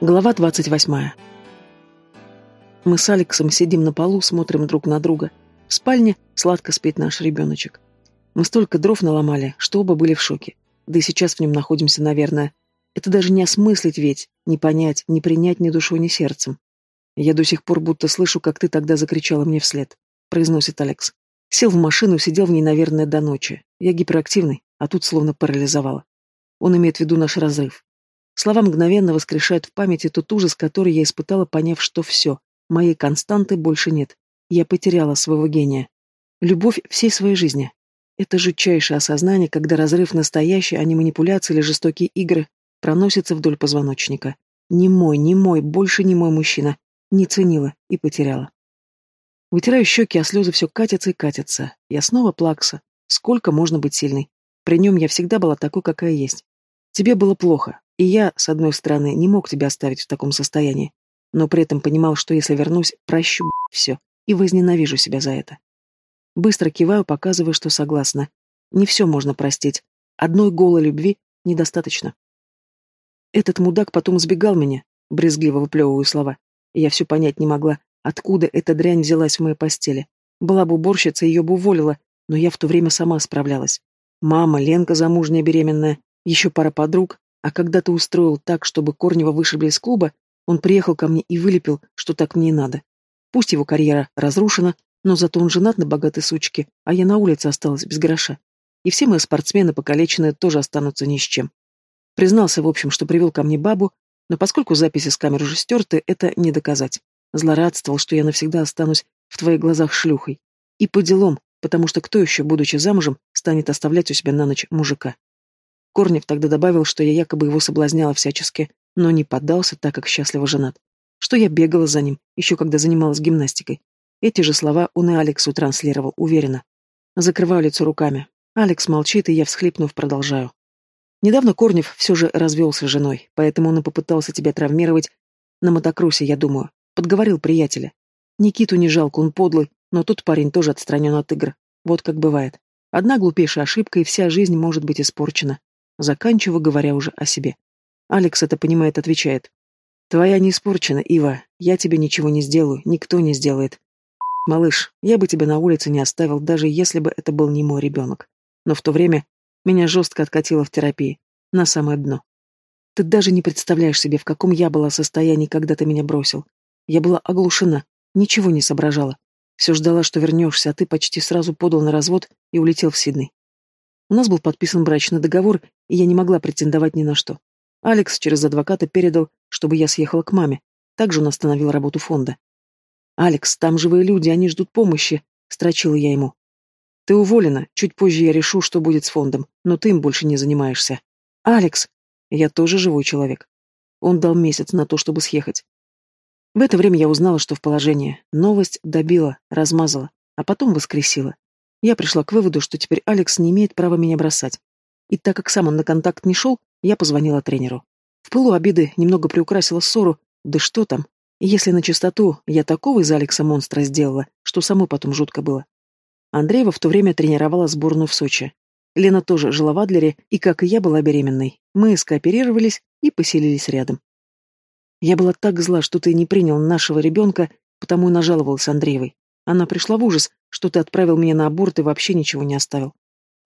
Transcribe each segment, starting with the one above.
Глава 28. Мы с Алексом сидим на полу, смотрим друг на друга. В спальне сладко спит наш ребеночек. Мы столько дров наломали, что оба были в шоке. Да и сейчас в нем находимся, наверное. Это даже не осмыслить ведь, не понять, не принять ни душой, ни сердцем. Я до сих пор будто слышу, как ты тогда закричала мне вслед, произносит Алекс. Сел в машину, сидел в ней, наверное, до ночи. Я гиперактивный, а тут словно парализовало. Он имеет в виду наш разрыв. Слова мгновенно воскрешают в памяти тот ужас, который я испытала, поняв, что все, моей константы больше нет. Я потеряла своего гения. Любовь всей своей жизни. Это жутчайшее осознание, когда разрыв настоящий, а не манипуляции или жестокие игры, проносится вдоль позвоночника. Не мой, не мой, больше не мой мужчина. Не ценила и потеряла. Вытираю щеки, а слезы все катятся и катятся. Я снова плакса. Сколько можно быть сильной? При нем я всегда была такой, какая есть. Тебе было плохо, и я, с одной стороны, не мог тебя оставить в таком состоянии, но при этом понимал, что если вернусь, прощу все и возненавижу себя за это. Быстро киваю, показывая, что согласна. Не все можно простить. Одной голой любви недостаточно. Этот мудак потом сбегал меня, брезгливо выплевываю слова. Я все понять не могла, откуда эта дрянь взялась в моей постели. Была бы уборщица, ее бы уволила, но я в то время сама справлялась. Мама, Ленка замужняя беременная, еще пара подруг, а когда ты устроил так, чтобы Корнева вышибли из клуба, он приехал ко мне и вылепил, что так мне и надо. Пусть его карьера разрушена, но зато он женат на богатой сучке, а я на улице осталась без гроша. И все мои спортсмены покалеченные тоже останутся ни с чем. Признался, в общем, что привел ко мне бабу, но поскольку записи с камер уже стерты, это не доказать. Злорадствовал, что я навсегда останусь в твоих глазах шлюхой. И по делам, потому что кто еще, будучи замужем, станет оставлять у себя на ночь мужика? Корнев тогда добавил, что я якобы его соблазняла всячески, но не поддался, так как счастливо женат. Что я бегала за ним, еще когда занималась гимнастикой. Эти же слова он и Алексу транслировал, уверенно. Закрываю лицо руками. Алекс молчит, и я, всхлипнув, продолжаю. Недавно Корнев все же развелся с женой, поэтому он и попытался тебя травмировать на мотокроссе, я думаю. Подговорил приятеля. Никиту не жалко, он подлый, но тот парень тоже отстранен от игр. Вот как бывает. Одна глупейшая ошибка, и вся жизнь может быть испорчена. Заканчиваю, говоря уже о себе. Алекс это понимает, отвечает. Твоя не испорчена, Ива. Я тебе ничего не сделаю, никто не сделает. Малыш, я бы тебя на улице не оставил, даже если бы это был не мой ребенок. Но в то время меня жестко откатило в терапии. На самое дно. Ты даже не представляешь себе, в каком я была состоянии, когда ты меня бросил. Я была оглушена, ничего не соображала. Все ждала, что вернешься, а ты почти сразу подал на развод и улетел в Сидней. У нас был подписан брачный договор, и я не могла претендовать ни на что. Алекс через адвоката передал, чтобы я съехала к маме. Также он остановил работу фонда. «Алекс, там живые люди, они ждут помощи», — строчила я ему. «Ты уволена, чуть позже я решу, что будет с фондом, но ты им больше не занимаешься». «Алекс!» «Я тоже живой человек». Он дал месяц на то, чтобы съехать. В это время я узнала, что в положении. Новость добила, размазала, а потом воскресила. Я пришла к выводу, что теперь Алекс не имеет права меня бросать. И так как сам он на контакт не шел, я позвонила тренеру. В пылу обиды немного приукрасила ссору, да что там. Если на чистоту, я такого из Алекса монстра сделала, что самой потом жутко было. Андреева в то время тренировала сборную в Сочи. Лена тоже жила в Адлере, и, как и я, была беременной. Мы скооперировались и поселились рядом. Я была так зла, что ты не принял нашего ребенка, потому и нажаловалась Андреевой. Она пришла в ужас, что ты отправил меня на аборт и вообще ничего не оставил.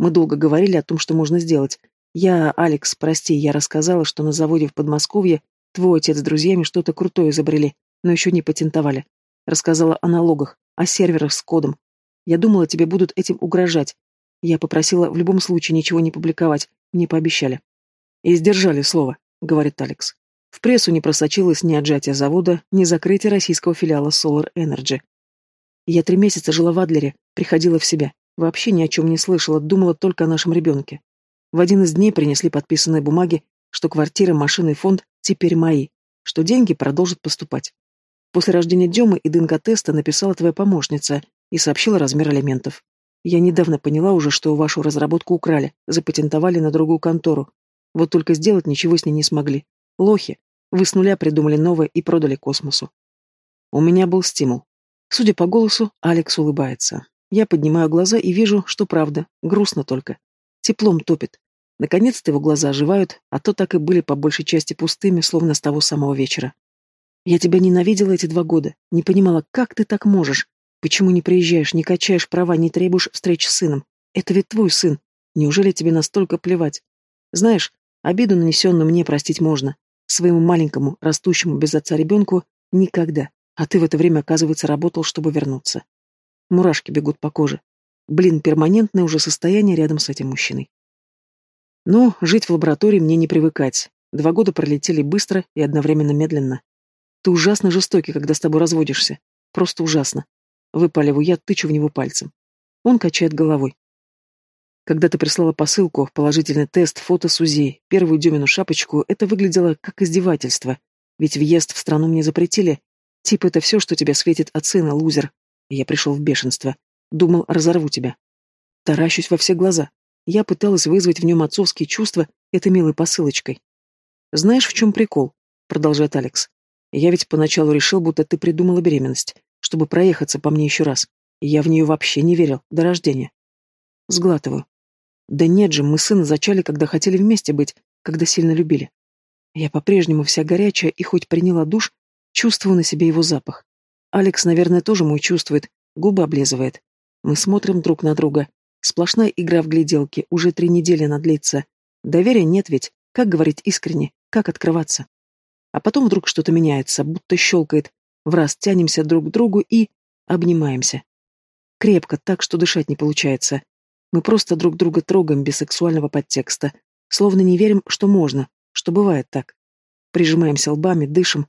Мы долго говорили о том, что можно сделать. Я, Алекс, прости, я рассказала, что на заводе в Подмосковье твой отец с друзьями что-то крутое изобрели, но еще не патентовали. Рассказала о налогах, о серверах с кодом. Я думала, тебе будут этим угрожать. Я попросила в любом случае ничего не публиковать, мне пообещали. И сдержали слово, говорит Алекс. В прессу не просочилось ни отжатие завода, ни закрытие российского филиала Solar Energy. Я три месяца жила в Адлере, приходила в себя. Вообще ни о чем не слышала, думала только о нашем ребенке. В один из дней принесли подписанные бумаги, что квартира, машина и фонд теперь мои, что деньги продолжат поступать. После рождения Демы и ДНК-теста написала твоя помощница и сообщила размер алиментов. Я недавно поняла уже, что вашу разработку украли, запатентовали на другую контору. Вот только сделать ничего с ней не смогли. Лохи. Вы с нуля придумали новое и продали космосу. У меня был стимул. Судя по голосу, Алекс улыбается. Я поднимаю глаза и вижу, что правда, грустно только. Теплом топит. Наконец-то его глаза оживают, а то так и были по большей части пустыми, словно с того самого вечера. Я тебя ненавидела эти два года, не понимала, как ты так можешь. Почему не приезжаешь, не качаешь права, не требуешь встреч с сыном? Это ведь твой сын. Неужели тебе настолько плевать? Знаешь, обиду, нанесенную мне, простить можно. Своему маленькому, растущему без отца ребенку никогда. А ты в это время, оказывается, работал, чтобы вернуться. Мурашки бегут по коже. Блин, перманентное уже состояние рядом с этим мужчиной. Но жить в лаборатории мне не привыкать. Два года пролетели быстро и одновременно медленно. Ты ужасно жестокий, когда с тобой разводишься. Просто ужасно. Выпаливаю я, тычу в него пальцем. Он качает головой. Когда ты прислала посылку, положительный тест, фото с УЗИ, первую Демину шапочку, это выглядело как издевательство. Ведь въезд в страну мне запретили. Типа это все, что тебе светит от сына, лузер. я пришел в бешенство. Думал, разорву тебя. Таращусь во все глаза. Я пыталась вызвать в нем отцовские чувства этой милой посылочкой. «Знаешь, в чем прикол?» — продолжает Алекс. «Я ведь поначалу решил, будто ты придумала беременность, чтобы проехаться по мне еще раз. Я в нее вообще не верил, до рождения». Сглатываю. Да нет же, мы сына зачали, когда хотели вместе быть, когда сильно любили. Я по-прежнему вся горячая и хоть приняла душ, чувствую на себе его запах. Алекс, наверное, тоже мой чувствует, губы облизывает. Мы смотрим друг на друга. Сплошная игра в гляделки, уже три недели она длится. Доверия нет ведь, как говорить искренне, как открываться. А потом вдруг что-то меняется, будто щелкает. В раз тянемся друг к другу и... обнимаемся. Крепко, так, что дышать не получается. Мы просто друг друга трогаем без сексуального подтекста, словно не верим, что можно, что бывает так. Прижимаемся лбами, дышим.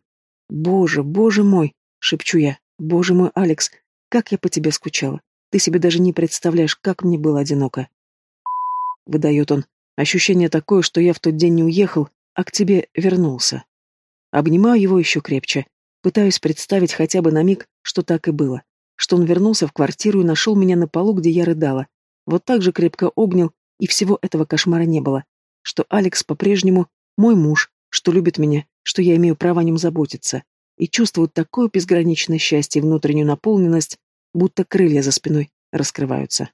«Боже, боже мой!» — шепчу я. «Боже мой, Алекс, как я по тебе скучала! Ты себе даже не представляешь, как мне было одиноко!» Выдает он. Ощущение такое, что я в тот день не уехал, а к тебе вернулся. Обнимаю его еще крепче. Пытаюсь представить хотя бы на миг, что так и было. Что он вернулся в квартиру и нашел меня на полу, где я рыдала, вот так же крепко обнял, и всего этого кошмара не было. Что Алекс по-прежнему мой муж, что любит меня, что я имею право о нем заботиться. И чувствует такое безграничное счастье и внутреннюю наполненность, будто крылья за спиной раскрываются.